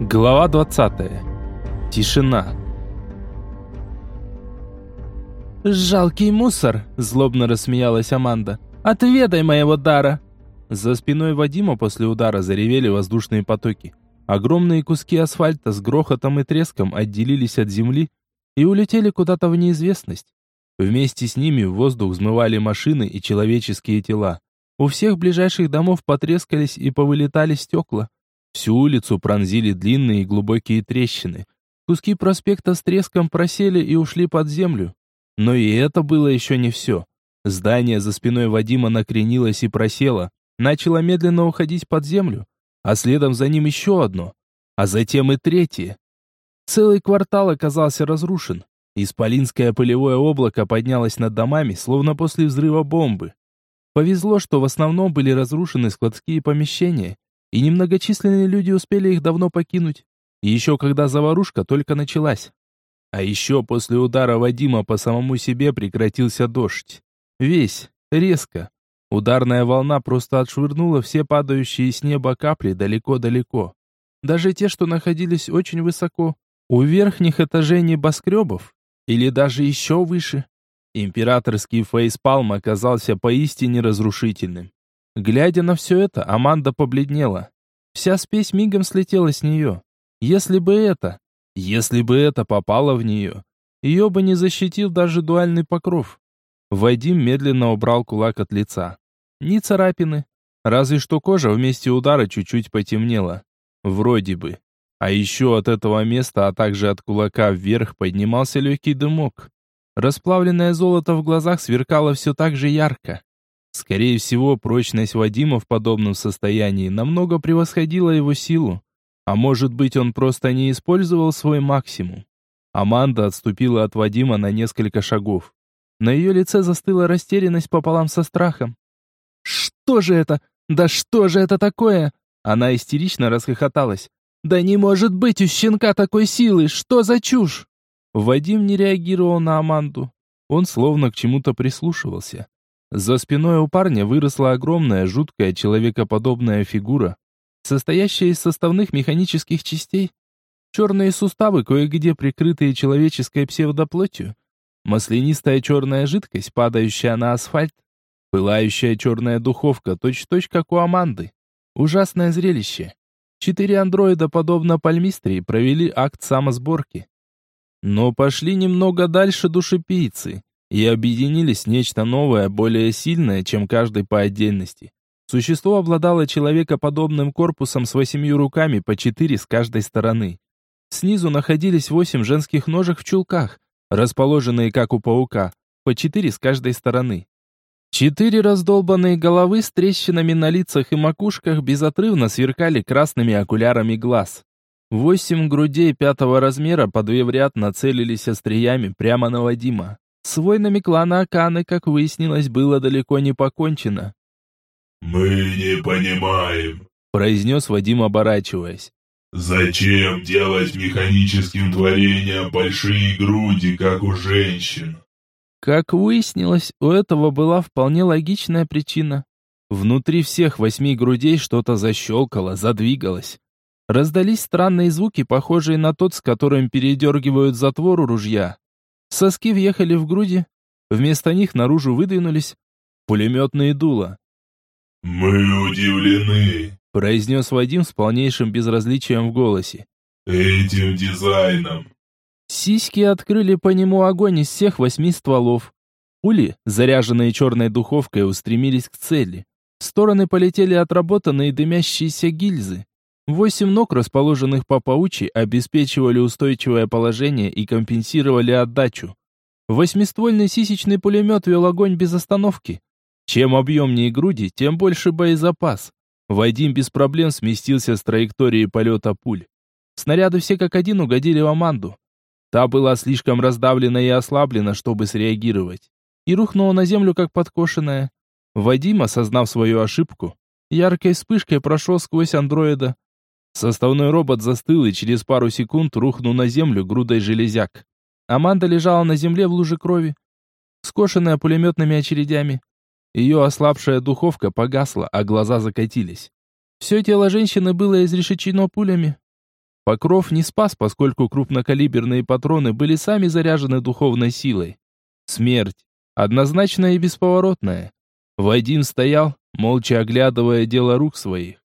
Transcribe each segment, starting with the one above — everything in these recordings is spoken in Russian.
Глава 20. Тишина. «Жалкий мусор!» – злобно рассмеялась Аманда. «Отведай моего дара!» За спиной Вадима после удара заревели воздушные потоки. Огромные куски асфальта с грохотом и треском отделились от земли и улетели куда-то в неизвестность. Вместе с ними в воздух взмывали машины и человеческие тела. У всех ближайших домов потрескались и повылетали стекла. Всю улицу пронзили длинные и глубокие трещины. Куски проспекта с треском просели и ушли под землю. Но и это было еще не все. Здание за спиной Вадима накренилось и просело, начало медленно уходить под землю, а следом за ним еще одно, а затем и третье. Целый квартал оказался разрушен. Исполинское пылевое облако поднялось над домами, словно после взрыва бомбы. Повезло, что в основном были разрушены складские помещения, и немногочисленные люди успели их давно покинуть. Еще когда заварушка только началась. А еще после удара Вадима по самому себе прекратился дождь. Весь, резко. Ударная волна просто отшвырнула все падающие с неба капли далеко-далеко. Даже те, что находились очень высоко, у верхних этажей небоскребов, или даже еще выше. Императорский фейспалм оказался поистине разрушительным. Глядя на все это, Аманда побледнела. Вся спесь мигом слетела с нее. Если бы это, если бы это попало в нее, ее бы не защитил даже дуальный покров. Вадим медленно убрал кулак от лица. Ни царапины, разве что кожа вместе удара чуть-чуть потемнела. Вроде бы. А еще от этого места, а также от кулака вверх поднимался легкий дымок. Расплавленное золото в глазах сверкало все так же ярко. Скорее всего, прочность Вадима в подобном состоянии намного превосходила его силу. А может быть, он просто не использовал свой максимум. Аманда отступила от Вадима на несколько шагов. На ее лице застыла растерянность пополам со страхом. «Что же это? Да что же это такое?» Она истерично расхохоталась. «Да не может быть у щенка такой силы! Что за чушь?» Вадим не реагировал на Аманду. Он словно к чему-то прислушивался. За спиной у парня выросла огромная, жуткая, человекоподобная фигура, состоящая из составных механических частей. Черные суставы, кое-где прикрытые человеческой псевдоплотью, маслянистая черная жидкость, падающая на асфальт, пылающая черная духовка, точь-точь как у Аманды. Ужасное зрелище. Четыре андроида, подобно пальмистрии, провели акт самосборки. Но пошли немного дальше душепийцы и объединились в нечто новое, более сильное, чем каждый по отдельности. Существо обладало человекоподобным корпусом с восемью руками по четыре с каждой стороны. Снизу находились восемь женских ножек в чулках, расположенные как у паука, по четыре с каждой стороны. Четыре раздолбанные головы с трещинами на лицах и макушках безотрывно сверкали красными окулярами глаз. Восемь грудей пятого размера по две в ряд нацелились остриями прямо на Вадима. С войнами клана Аканы, как выяснилось, было далеко не покончено. «Мы не понимаем», — произнес Вадим, оборачиваясь. «Зачем делать механическим творениям большие груди, как у женщин?» Как выяснилось, у этого была вполне логичная причина. Внутри всех восьми грудей что-то защелкало, задвигалось. Раздались странные звуки, похожие на тот, с которым передергивают затвор у ружья. Соски въехали в груди, вместо них наружу выдвинулись пулеметные дула. «Мы удивлены», — произнес Вадим с полнейшим безразличием в голосе. «Этим дизайном». Сиськи открыли по нему огонь из всех восьми стволов. Пули, заряженные черной духовкой, устремились к цели. В стороны полетели отработанные дымящиеся гильзы. Восемь ног, расположенных по паучьи, обеспечивали устойчивое положение и компенсировали отдачу. Восьмиствольный сисечный пулемет вел огонь без остановки. Чем объемнее груди, тем больше боезапас. Вадим без проблем сместился с траектории полета пуль. Снаряды все как один угодили в Аманду. Та была слишком раздавлена и ослаблена, чтобы среагировать. И рухнула на землю, как подкошенная. Вадим, осознав свою ошибку, яркой вспышкой прошел сквозь андроида, Составной робот застыл и через пару секунд рухнул на землю грудой железяк. Аманда лежала на земле в луже крови, скошенная пулеметными очередями. Ее ослабшая духовка погасла, а глаза закатились. Все тело женщины было изрешечено пулями. Покров не спас, поскольку крупнокалиберные патроны были сами заряжены духовной силой. Смерть. Однозначная и бесповоротная. Вадим стоял, молча оглядывая дело рук своих.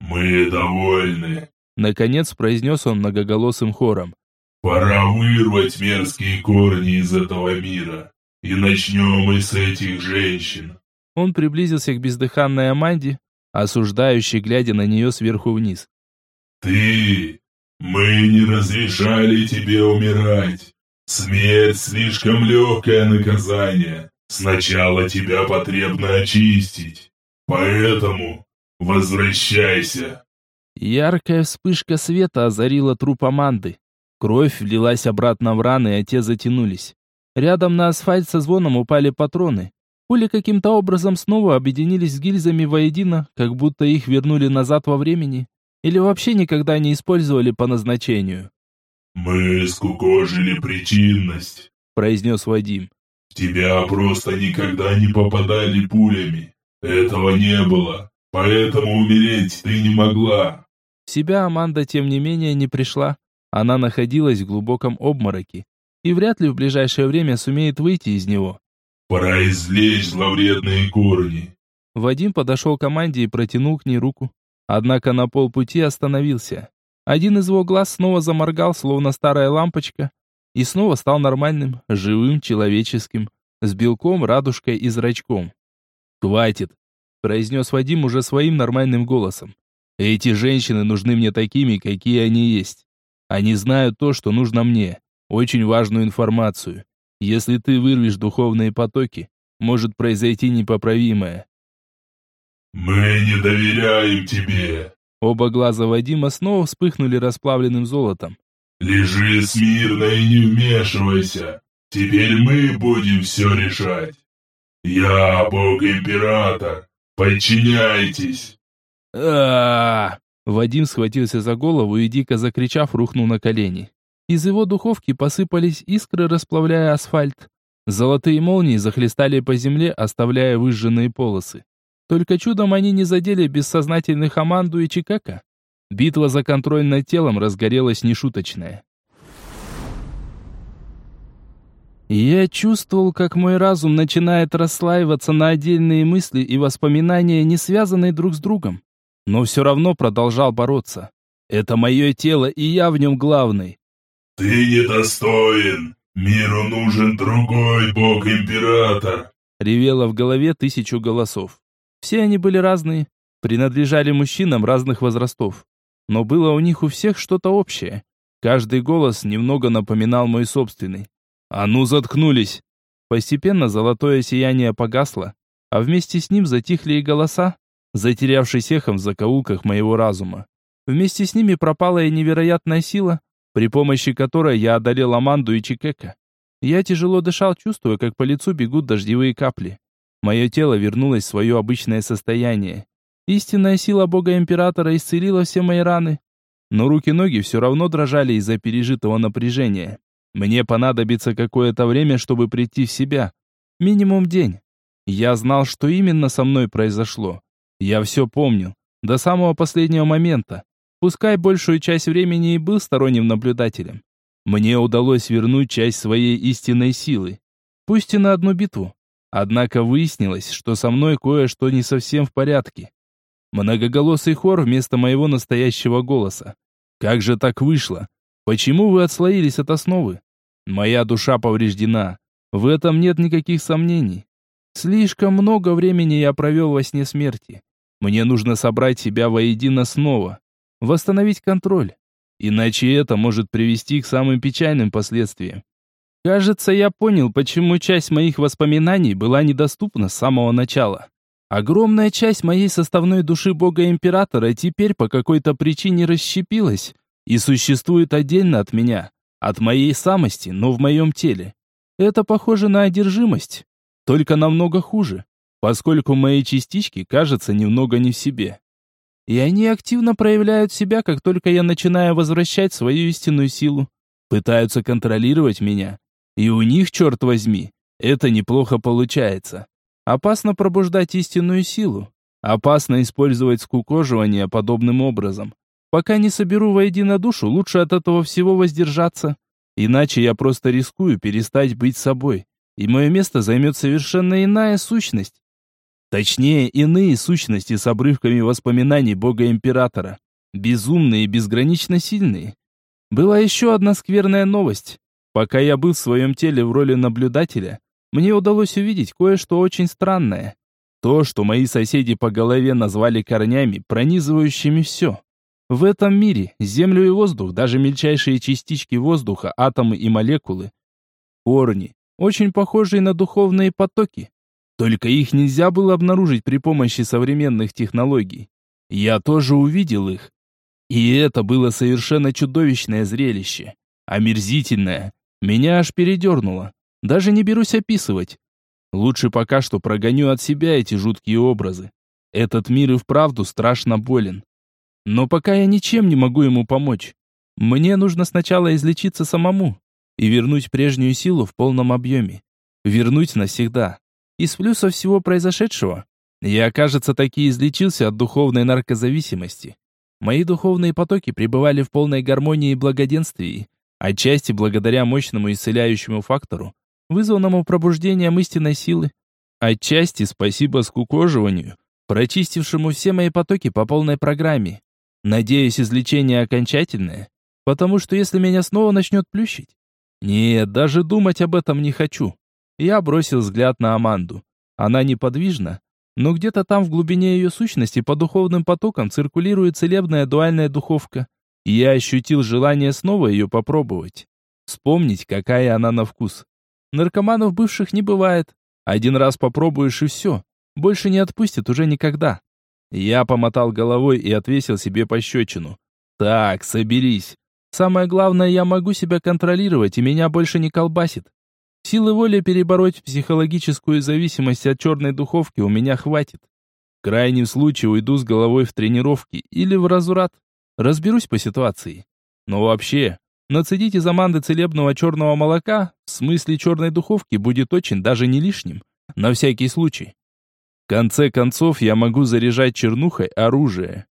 «Мы довольны», — наконец произнес он многоголосым хором. «Пора вырвать мерзкие корни из этого мира, и начнем мы с этих женщин». Он приблизился к бездыханной Аманде, осуждающей, глядя на нее сверху вниз. «Ты! Мы не разрешали тебе умирать. Смерть слишком легкое наказание. Сначала тебя потребно очистить. Поэтому возвращайся. Яркая вспышка света озарила труп Аманды. Кровь влилась обратно в раны, а те затянулись. Рядом на асфальт со звоном упали патроны. Пули каким-то образом снова объединились с гильзами воедино, как будто их вернули назад во времени, или вообще никогда не использовали по назначению. «Мы скукожили причинность», — произнес Вадим. «В тебя просто никогда не попадали пулями. Этого не было, поэтому умереть ты не могла». В себя Аманда, тем не менее, не пришла. Она находилась в глубоком обмороке и вряд ли в ближайшее время сумеет выйти из него. «Пора извлечь зловредные корни». Вадим подошел к команде и протянул к ней руку. Однако на полпути остановился. Один из его глаз снова заморгал, словно старая лампочка, и снова стал нормальным, живым, человеческим, с белком, радужкой и зрачком. «Хватит!» – произнес Вадим уже своим нормальным голосом. «Эти женщины нужны мне такими, какие они есть. Они знают то, что нужно мне, очень важную информацию. Если ты вырвешь духовные потоки, может произойти непоправимое». «Мы не доверяем тебе», Оба глаза Вадима снова вспыхнули расплавленным золотом. «Лежи смирно и не вмешивайся. Теперь мы будем все решать. Я бог-император. Подчиняйтесь!» а Вадим схватился за голову и, дико закричав, рухнул на колени. Из его духовки посыпались искры, расплавляя асфальт. Золотые молнии захлестали по земле, оставляя выжженные полосы. Только чудом они не задели бессознательных Аманду и Чикака. Битва за контроль над телом разгорелась нешуточная. Я чувствовал, как мой разум начинает расслаиваться на отдельные мысли и воспоминания, не связанные друг с другом. Но все равно продолжал бороться. Это мое тело, и я в нем главный. «Ты недостоин! Миру нужен другой бог-император!» Ревело в голове тысячу голосов. Все они были разные, принадлежали мужчинам разных возрастов. Но было у них у всех что-то общее. Каждый голос немного напоминал мой собственный. «А ну, заткнулись!» Постепенно золотое сияние погасло, а вместе с ним затихли и голоса, затерявшись эхом в закоулках моего разума. Вместе с ними пропала и невероятная сила, при помощи которой я одолел Аманду и Чикека. Я тяжело дышал, чувствуя, как по лицу бегут дождевые капли. Мое тело вернулось в свое обычное состояние. Истинная сила бога-императора исцелила все мои раны. Но руки-ноги все равно дрожали из-за пережитого напряжения. Мне понадобится какое-то время, чтобы прийти в себя. Минимум день. Я знал, что именно со мной произошло. Я все помню. До самого последнего момента. Пускай большую часть времени и был сторонним наблюдателем. Мне удалось вернуть часть своей истинной силы. Пусть и на одну битву. Однако выяснилось, что со мной кое-что не совсем в порядке. Многоголосый хор вместо моего настоящего голоса. Как же так вышло? Почему вы отслоились от основы? Моя душа повреждена. В этом нет никаких сомнений. Слишком много времени я провел во сне смерти. Мне нужно собрать себя воедино снова. Восстановить контроль. Иначе это может привести к самым печальным последствиям. Кажется, я понял, почему часть моих воспоминаний была недоступна с самого начала. Огромная часть моей составной души бога-императора теперь по какой-то причине расщепилась и существует отдельно от меня, от моей самости, но в моем теле. Это похоже на одержимость, только намного хуже, поскольку мои частички, кажется, немного не в себе. И они активно проявляют себя, как только я начинаю возвращать свою истинную силу, пытаются контролировать меня, и у них, черт возьми, это неплохо получается. Опасно пробуждать истинную силу. Опасно использовать скукоживание подобным образом. Пока не соберу воедино душу, лучше от этого всего воздержаться. Иначе я просто рискую перестать быть собой, и мое место займет совершенно иная сущность. Точнее, иные сущности с обрывками воспоминаний бога-императора. Безумные и безгранично сильные. Была еще одна скверная новость. Пока я был в своем теле в роли наблюдателя, мне удалось увидеть кое-что очень странное. То, что мои соседи по голове назвали корнями, пронизывающими все. В этом мире землю и воздух, даже мельчайшие частички воздуха, атомы и молекулы, корни, очень похожие на духовные потоки. Только их нельзя было обнаружить при помощи современных технологий. Я тоже увидел их. И это было совершенно чудовищное зрелище. Омерзительное. Меня аж передернуло. Даже не берусь описывать. Лучше пока что прогоню от себя эти жуткие образы. Этот мир и вправду страшно болен. Но пока я ничем не могу ему помочь. Мне нужно сначала излечиться самому и вернуть прежнюю силу в полном объеме. Вернуть навсегда. Из плюсов всего произошедшего я, кажется, таки излечился от духовной наркозависимости. Мои духовные потоки пребывали в полной гармонии и благоденствии, отчасти благодаря мощному исцеляющему фактору, вызванному пробуждением истинной силы, отчасти спасибо скукоживанию, прочистившему все мои потоки по полной программе. Надеюсь, излечение окончательное, потому что если меня снова начнет плющить... Нет, даже думать об этом не хочу. Я бросил взгляд на Аманду. Она неподвижна, но где-то там в глубине ее сущности по духовным потокам циркулирует целебная дуальная духовка. И я ощутил желание снова ее попробовать. Вспомнить, какая она на вкус. Наркоманов бывших не бывает. Один раз попробуешь и все. Больше не отпустит уже никогда. Я помотал головой и отвесил себе пощечину. Так, соберись. Самое главное, я могу себя контролировать, и меня больше не колбасит. Силы воли перебороть психологическую зависимость от черной духовки у меня хватит. В крайнем случае уйду с головой в тренировки или в разврат. Разберусь по ситуации. Но вообще, нацедить из Аманды целебного черного молока, в смысле черной духовки, будет очень даже не лишним. На всякий случай. Конце концов, я могу заряжать чернухой оружие.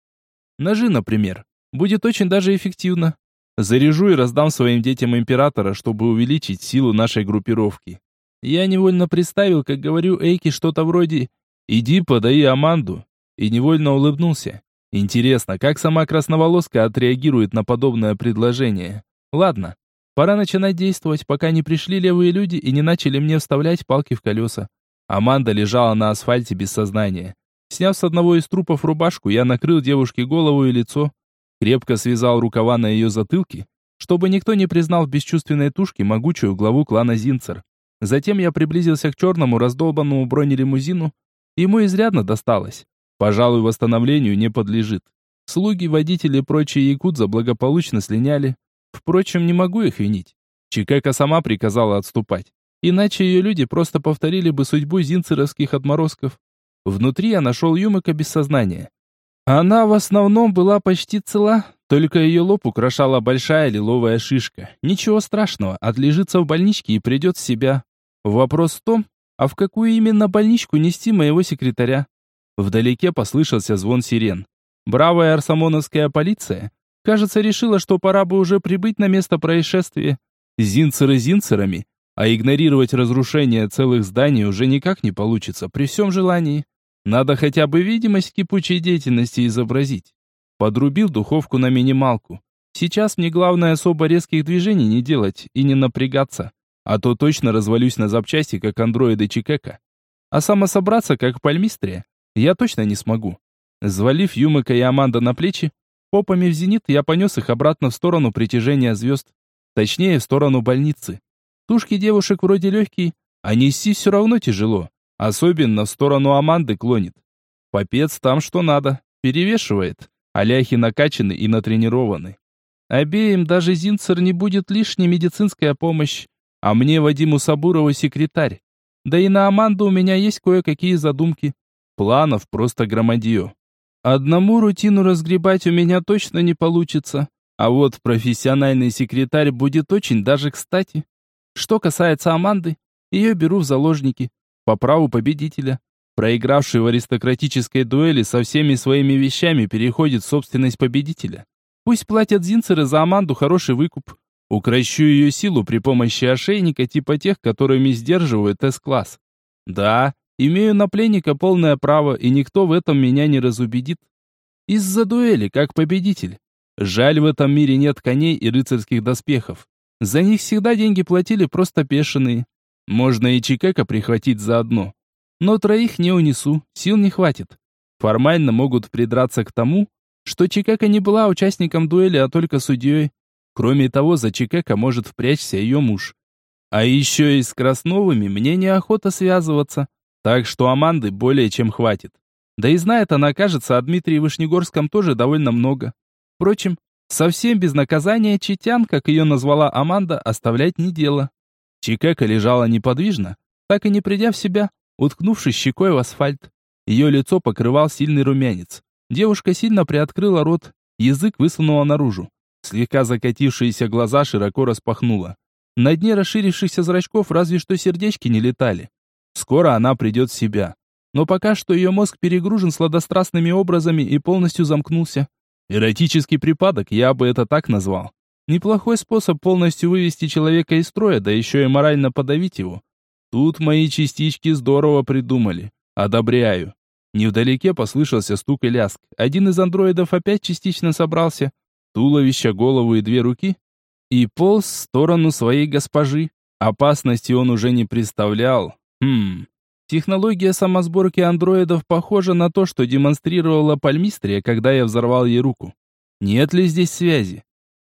Ножи, например. Будет очень даже эффективно. Заряжу и раздам своим детям императора, чтобы увеличить силу нашей группировки. Я невольно представил, как говорю Эйки что-то вроде «Иди подай Аманду» и невольно улыбнулся. Интересно, как сама красноволоска отреагирует на подобное предложение? Ладно, пора начинать действовать, пока не пришли левые люди и не начали мне вставлять палки в колеса. Аманда лежала на асфальте без сознания. Сняв с одного из трупов рубашку, я накрыл девушке голову и лицо, крепко связал рукава на ее затылке, чтобы никто не признал в бесчувственной тушке могучую главу клана Зинцер. Затем я приблизился к черному раздолбанному бронелимузину. Ему изрядно досталось. Пожалуй, восстановлению не подлежит. Слуги, водители и прочие якудза благополучно слиняли. Впрочем, не могу их винить. Чикека сама приказала отступать. Иначе ее люди просто повторили бы судьбу зинцеровских отморозков. Внутри я нашел Юмыка без сознания. Она в основном была почти цела, только ее лоб украшала большая лиловая шишка. Ничего страшного, отлежится в больничке и придет в себя. Вопрос в том, а в какую именно больничку нести моего секретаря? Вдалеке послышался звон сирен. Бравая арсамоновская полиция, кажется, решила, что пора бы уже прибыть на место происшествия. Зинцеры зинцерами, а игнорировать разрушение целых зданий уже никак не получится при всем желании. Надо хотя бы видимость кипучей деятельности изобразить. Подрубил духовку на минималку. Сейчас мне главное особо резких движений не делать и не напрягаться, а то точно развалюсь на запчасти, как андроиды Чикека. А самособраться, как пальмистрия, я точно не смогу. Звалив Юмыка и Аманда на плечи, попами в зенит я понес их обратно в сторону притяжения звезд. Точнее, в сторону больницы. Тушки девушек вроде легкие, а нести все равно тяжело. Особенно в сторону Аманды клонит. Попец там что надо, перевешивает. Аляхи накачаны и натренированы. Обеим даже Зинцер не будет лишней медицинская помощь, а мне Вадиму Сабурову секретарь. Да и на Аманду у меня есть кое-какие задумки. Планов просто громадье. Одному рутину разгребать у меня точно не получится, а вот профессиональный секретарь будет очень даже кстати. Что касается Аманды, ее беру в заложники, по праву победителя. Проигравший в аристократической дуэли со всеми своими вещами переходит в собственность победителя. Пусть платят зинцеры за Аманду хороший выкуп. Укращу ее силу при помощи ошейника типа тех, которыми сдерживают С-класс. Да, имею на пленника полное право, и никто в этом меня не разубедит. Из-за дуэли, как победитель. Жаль, в этом мире нет коней и рыцарских доспехов. За них всегда деньги платили просто пешеные. Можно и Чикека прихватить заодно. Но троих не унесу, сил не хватит. Формально могут придраться к тому, что Чикека не была участником дуэли, а только судьей. Кроме того, за Чикека может впрячься ее муж. А еще и с Красновыми мне неохота связываться, так что Аманды более чем хватит. Да и знает она, кажется, о Дмитрии Вышнегорском тоже довольно много. Впрочем, совсем без наказания Читян, как ее назвала Аманда, оставлять не дело. Чикека лежала неподвижно, так и не придя в себя, уткнувшись щекой в асфальт. Ее лицо покрывал сильный румянец. Девушка сильно приоткрыла рот, язык высунула наружу. Слегка закатившиеся глаза широко распахнула. На дне расширившихся зрачков разве что сердечки не летали. Скоро она придет в себя. Но пока что ее мозг перегружен сладострастными образами и полностью замкнулся. Эротический припадок, я бы это так назвал. Неплохой способ полностью вывести человека из строя, да еще и морально подавить его. Тут мои частички здорово придумали. Одобряю. Невдалеке послышался стук и ляск. Один из андроидов опять частично собрался. Туловище, голову и две руки. И полз в сторону своей госпожи. Опасности он уже не представлял. Хм. Технология самосборки андроидов похожа на то, что демонстрировала Пальмистрия, когда я взорвал ей руку. Нет ли здесь связи?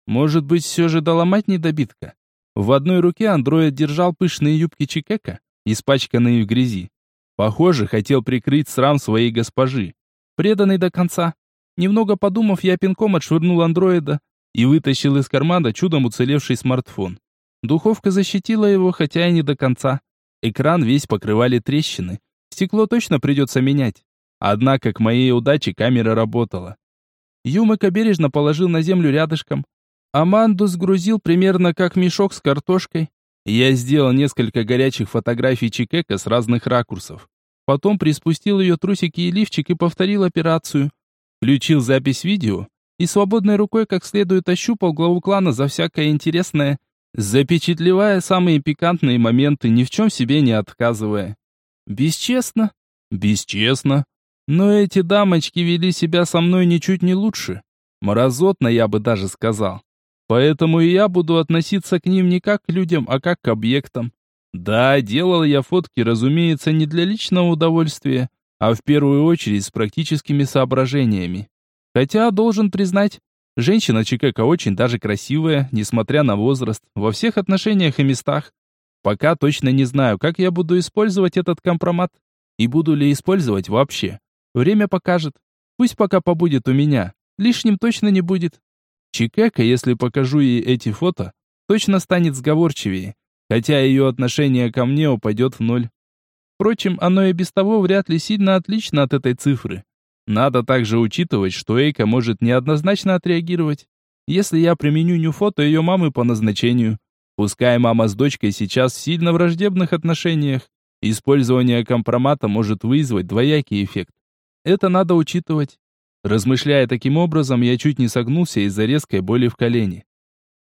Может быть, все же доломать недобитка? В одной руке андроид держал пышные юбки Чикека, испачканные в грязи. Похоже, хотел прикрыть срам своей госпожи. Преданный до конца. Немного подумав, я пинком отшвырнул андроида и вытащил из кармана чудом уцелевший смартфон. Духовка защитила его, хотя и не до конца. Экран весь покрывали трещины. Стекло точно придется менять. Однако, к моей удаче, камера работала. Юмыка бережно положил на землю рядышком, Аманду сгрузил примерно как мешок с картошкой. Я сделал несколько горячих фотографий Чикека с разных ракурсов. Потом приспустил ее трусики и лифчик и повторил операцию. Включил запись видео и свободной рукой как следует ощупал главу клана за всякое интересное, запечатлевая самые пикантные моменты, ни в чем себе не отказывая. Бесчестно? Бесчестно. Но эти дамочки вели себя со мной ничуть не лучше. Морозотно, я бы даже сказал. Поэтому и я буду относиться к ним не как к людям, а как к объектам. Да, делал я фотки, разумеется, не для личного удовольствия, а в первую очередь с практическими соображениями. Хотя, должен признать, женщина Чикека очень даже красивая, несмотря на возраст, во всех отношениях и местах. Пока точно не знаю, как я буду использовать этот компромат. И буду ли использовать вообще. Время покажет. Пусть пока побудет у меня. Лишним точно не будет. Чикека, если покажу ей эти фото, точно станет сговорчивее, хотя ее отношение ко мне упадет в ноль. Впрочем, оно и без того вряд ли сильно отлично от этой цифры. Надо также учитывать, что Эйка может неоднозначно отреагировать, если я применю нюфото ее мамы по назначению. Пускай мама с дочкой сейчас в сильно враждебных отношениях, использование компромата может вызвать двоякий эффект. Это надо учитывать. Размышляя таким образом, я чуть не согнулся из-за резкой боли в колене.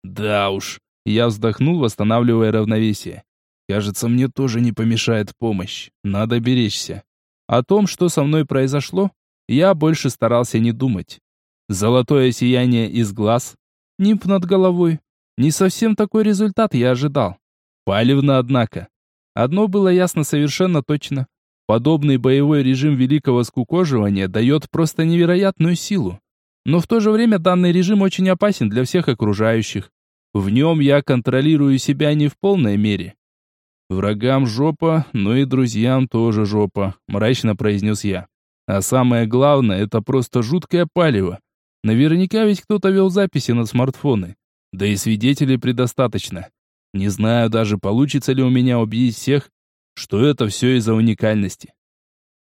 Да уж, я вздохнул, восстанавливая равновесие. Кажется, мне тоже не помешает помощь. Надо беречься. О том, что со мной произошло, я больше старался не думать. Золотое сияние из глаз, нимб над головой. Не совсем такой результат я ожидал. Палевно, однако. Одно было ясно совершенно точно. Подобный боевой режим великого скукоживания дает просто невероятную силу. Но в то же время данный режим очень опасен для всех окружающих. В нем я контролирую себя не в полной мере. «Врагам жопа, но и друзьям тоже жопа», — мрачно произнес я. «А самое главное, это просто жуткое палево. Наверняка ведь кто-то вел записи на смартфоны. Да и свидетелей предостаточно. Не знаю даже, получится ли у меня убить всех, что это все из-за уникальности.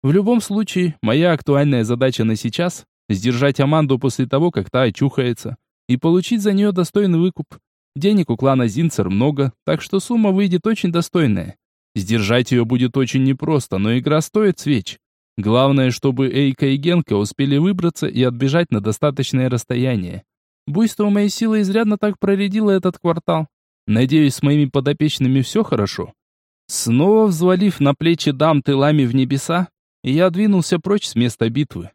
В любом случае, моя актуальная задача на сейчас – сдержать Аманду после того, как та очухается, и получить за нее достойный выкуп. Денег у клана Зинцер много, так что сумма выйдет очень достойная. Сдержать ее будет очень непросто, но игра стоит свеч. Главное, чтобы Эйка и Генка успели выбраться и отбежать на достаточное расстояние. Буйство моей силы изрядно так проредило этот квартал. Надеюсь, с моими подопечными все хорошо. Снова взвалив на плечи дам тылами в небеса, я двинулся прочь с места битвы.